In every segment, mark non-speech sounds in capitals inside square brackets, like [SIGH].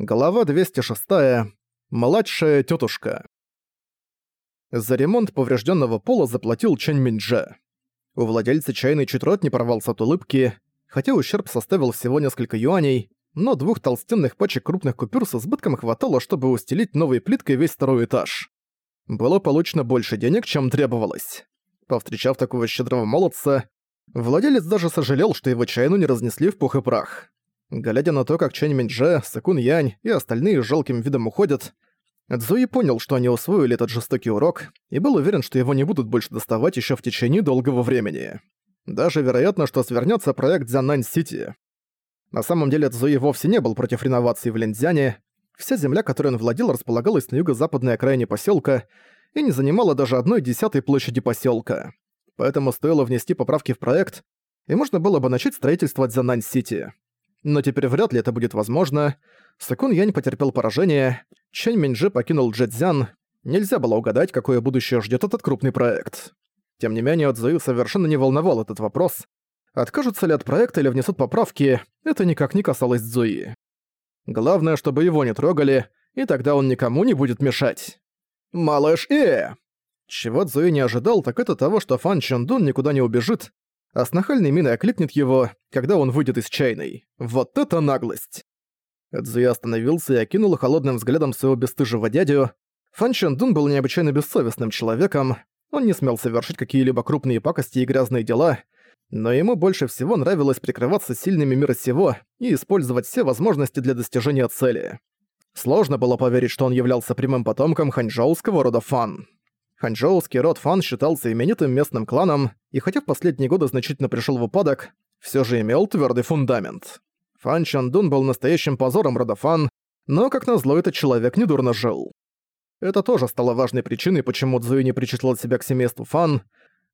Глава 206. Младшая тетушка. За ремонт поврежденного пола заплатил Чэнь Минджа. У владельца чайной чуть рот не порвался от улыбки, хотя ущерб составил всего несколько юаней, но двух толстенных пачек крупных купюр с избытком хватало, чтобы устелить новой плиткой весь второй этаж. Было получено больше денег, чем требовалось. Повстречав такого щедрого молодца, владелец даже сожалел, что его чайну не разнесли в пух и прах. Глядя на то, как Чэнь Миндже, Сакун Янь и остальные с жалким видом уходят, Цзуи понял, что они усвоили этот жестокий урок, и был уверен, что его не будут больше доставать еще в течение долгого времени. Даже вероятно, что свернется проект Дзянань-Сити. На самом деле Цзуи вовсе не был против реновации в Линзяне. Вся земля, которой он владел, располагалась на юго-западной окраине поселка и не занимала даже одной десятой площади поселка. Поэтому стоило внести поправки в проект, и можно было бы начать строительство Дзянань-Сити но теперь вряд ли это будет возможно. Сакун Янь потерпел поражение, Чэнь Минджи покинул Джэцзян, нельзя было угадать, какое будущее ждет этот крупный проект. Тем не менее, Цзуи совершенно не волновал этот вопрос. Откажутся ли от проекта или внесут поправки, это никак не касалось Цзуи. Главное, чтобы его не трогали, и тогда он никому не будет мешать. «Малыш Э!» Чего Цзуи не ожидал, так это того, что Фан Чондун никуда не убежит, а с нахальной миной окликнет его, когда он выйдет из чайной. Вот это наглость! Эдзуи остановился и окинул холодным взглядом своего бесстыжего дядю. Фан Дун был необычайно бессовестным человеком, он не смел совершить какие-либо крупные пакости и грязные дела, но ему больше всего нравилось прикрываться сильными мира сего и использовать все возможности для достижения цели. Сложно было поверить, что он являлся прямым потомком ханчжоуского рода Фан. Ханчжоуский род Фан считался именитым местным кланом, и хотя в последние годы значительно пришел в упадок, все же имел твердый фундамент. Фан Чандун был настоящим позором рода Фан, но, как назло, этот человек недурно жил. Это тоже стало важной причиной, почему Цзуи не причислил себя к семейству Фан,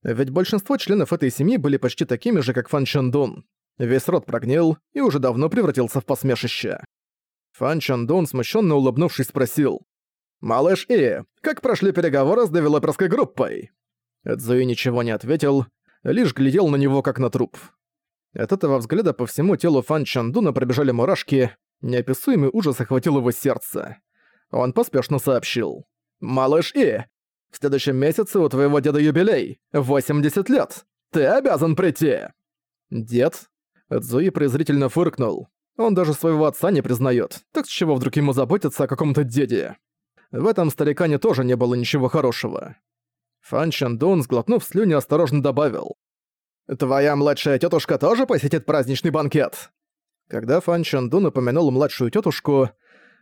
ведь большинство членов этой семьи были почти такими же, как Фан Чандун. Весь род прогнил и уже давно превратился в посмешище. Фан Чандун, смущенно улыбнувшись, спросил. «Малыш И, как прошли переговоры с девелоперской группой?» Эдзуи ничего не ответил, лишь глядел на него как на труп. От этого взгляда по всему телу Фан Чандуна пробежали мурашки, неописуемый ужас охватил его сердце. Он поспешно сообщил. «Малыш И, в следующем месяце у твоего деда юбилей, 80 лет. Ты обязан прийти!» «Дед?» Эдзуи презрительно фыркнул. Он даже своего отца не признает, так с чего вдруг ему заботиться о каком-то деде? В этом старикане тоже не было ничего хорошего. Фан Чандун, сглотнув слюни, осторожно добавил. «Твоя младшая тетушка тоже посетит праздничный банкет?» Когда Фан Чандун упомянул младшую тетушку,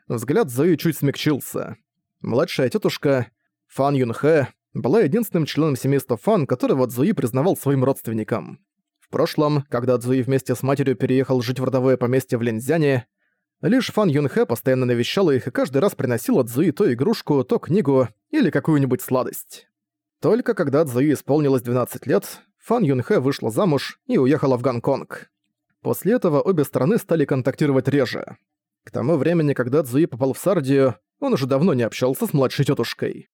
взгляд Зои чуть смягчился. Младшая тетушка, Фан Юнхэ, была единственным членом семейства Фан, которого Цзуи признавал своим родственником. В прошлом, когда Цзуи вместе с матерью переехал жить в родовое поместье в Линзяне, Лишь Фан Юнхэ постоянно навещала их и каждый раз приносила Цзуи то игрушку, то книгу или какую-нибудь сладость. Только когда Цзуи исполнилось 12 лет, Фан Юнхэ вышла замуж и уехала в Гонконг. После этого обе стороны стали контактировать реже. К тому времени, когда Цзуи попал в Сардию, он уже давно не общался с младшей тетушкой.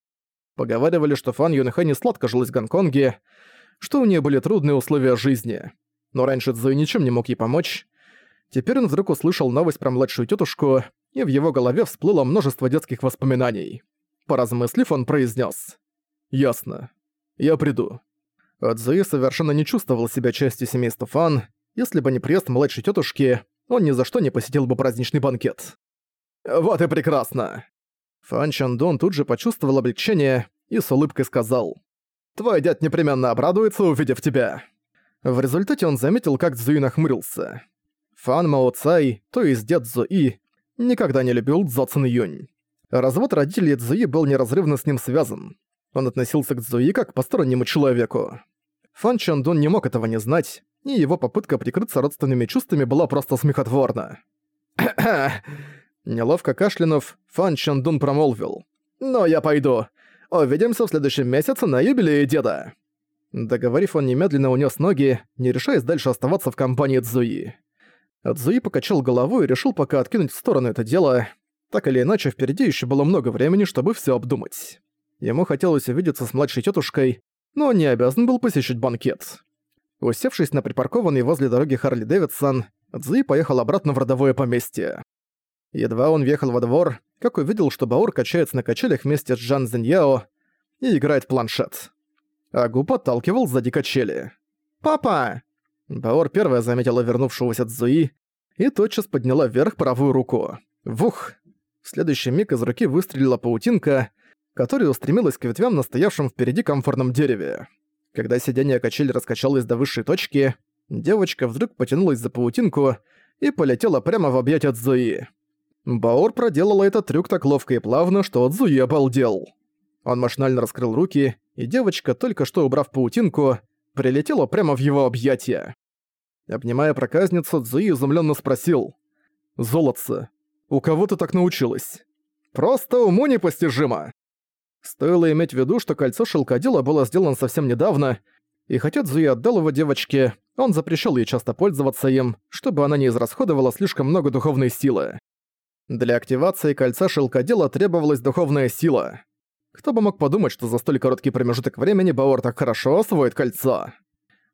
Поговаривали, что Фан Юнхэ не сладко жилась в Гонконге, что у нее были трудные условия жизни. Но раньше Цзуи ничем не мог ей помочь, Теперь он вдруг услышал новость про младшую тетушку, и в его голове всплыло множество детских воспоминаний. Поразмыслив, он произнес: «Ясно. Я приду». Адзуи совершенно не чувствовал себя частью семейства Фан. Если бы не приезд младшей тетушки, он ни за что не посетил бы праздничный банкет. «Вот и прекрасно!» Фан Чандон тут же почувствовал облегчение и с улыбкой сказал. «Твой дед непременно обрадуется, увидев тебя». В результате он заметил, как Цзуи нахмурился. Фан Мао Цай, то есть дед Цзуи, никогда не любил Цзо Цин Юнь. Развод родителей Цзуи был неразрывно с ним связан. Он относился к Цзуи как к постороннему человеку. Фан Чандун не мог этого не знать, и его попытка прикрыться родственными чувствами была просто смехотворна. [CLEARS THROAT] Неловко кашлянув, Фан Чандун промолвил. «Но я пойду. Увидимся в следующем месяце на юбилее деда». Договорив, он немедленно унес ноги, не решаясь дальше оставаться в компании Цзуи. Цзуи покачал головой и решил пока откинуть в сторону это дело. Так или иначе, впереди еще было много времени, чтобы все обдумать. Ему хотелось увидеться с младшей тетушкой, но он не обязан был посещать банкет. Усевшись на припаркованный возле дороги Харли Дэвидсон, Цзуи поехал обратно в родовое поместье. Едва он въехал во двор, как увидел, что Баор качается на качелях вместе с Джан Зиньяо и играет планшет. Агу подталкивал сзади качели. «Папа!» Баор первая заметила вернувшегося Цзуи и тотчас подняла вверх правую руку. Вух! В следующий миг из руки выстрелила паутинка, которая устремилась к ветвям на стоявшем впереди комфортном дереве. Когда сиденье качели раскачалось до высшей точки, девочка вдруг потянулась за паутинку и полетела прямо в объятия Цзуи. Баор проделала этот трюк так ловко и плавно, что Цзуи обалдел. Он машинально раскрыл руки, и девочка, только что убрав паутинку, прилетела прямо в его объятия. Обнимая проказницу, Цзуи изумленно спросил. «Золотце, у кого ты так научилась?» «Просто уму непостижимо!» Стоило иметь в виду, что кольцо шелкодела было сделано совсем недавно, и хотя Цзуи отдал его девочке, он запрещал ей часто пользоваться им, чтобы она не израсходовала слишком много духовной силы. Для активации кольца шелкодела требовалась духовная сила. Кто бы мог подумать, что за столь короткий промежуток времени Баор так хорошо освоит кольцо.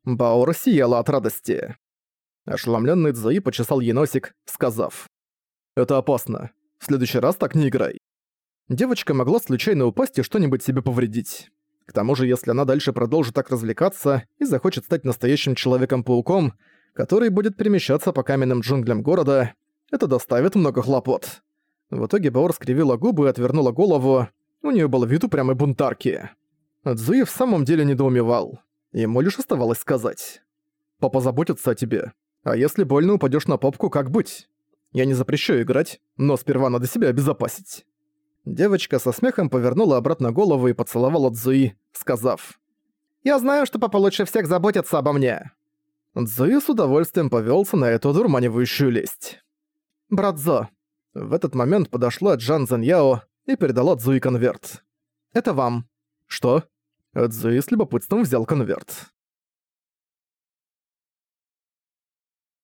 Баор сияла от радости. Ошеломленный Цзуи почесал ей носик, сказав. «Это опасно. В следующий раз так не играй». Девочка могла случайно упасть и что-нибудь себе повредить. К тому же, если она дальше продолжит так развлекаться и захочет стать настоящим Человеком-пауком, который будет перемещаться по каменным джунглям города, это доставит много хлопот. В итоге Баор скривила губы и отвернула голову, у нее был вид упрямой бунтарки. Цзуи в самом деле недоумевал. Ему лишь оставалось сказать. «Папа заботится о тебе. А если больно упадешь на попку, как быть? Я не запрещаю играть, но сперва надо себя обезопасить». Девочка со смехом повернула обратно голову и поцеловала Цзуи, сказав. «Я знаю, что папа лучше всех заботится обо мне». Цзуи с удовольствием повелся на эту дурманивающую лесть. «Брат Зо». В этот момент подошла Джан Заньяо и передала Цзуи конверт. «Это вам». «Что?» Цзуи с любопытством взял конверт.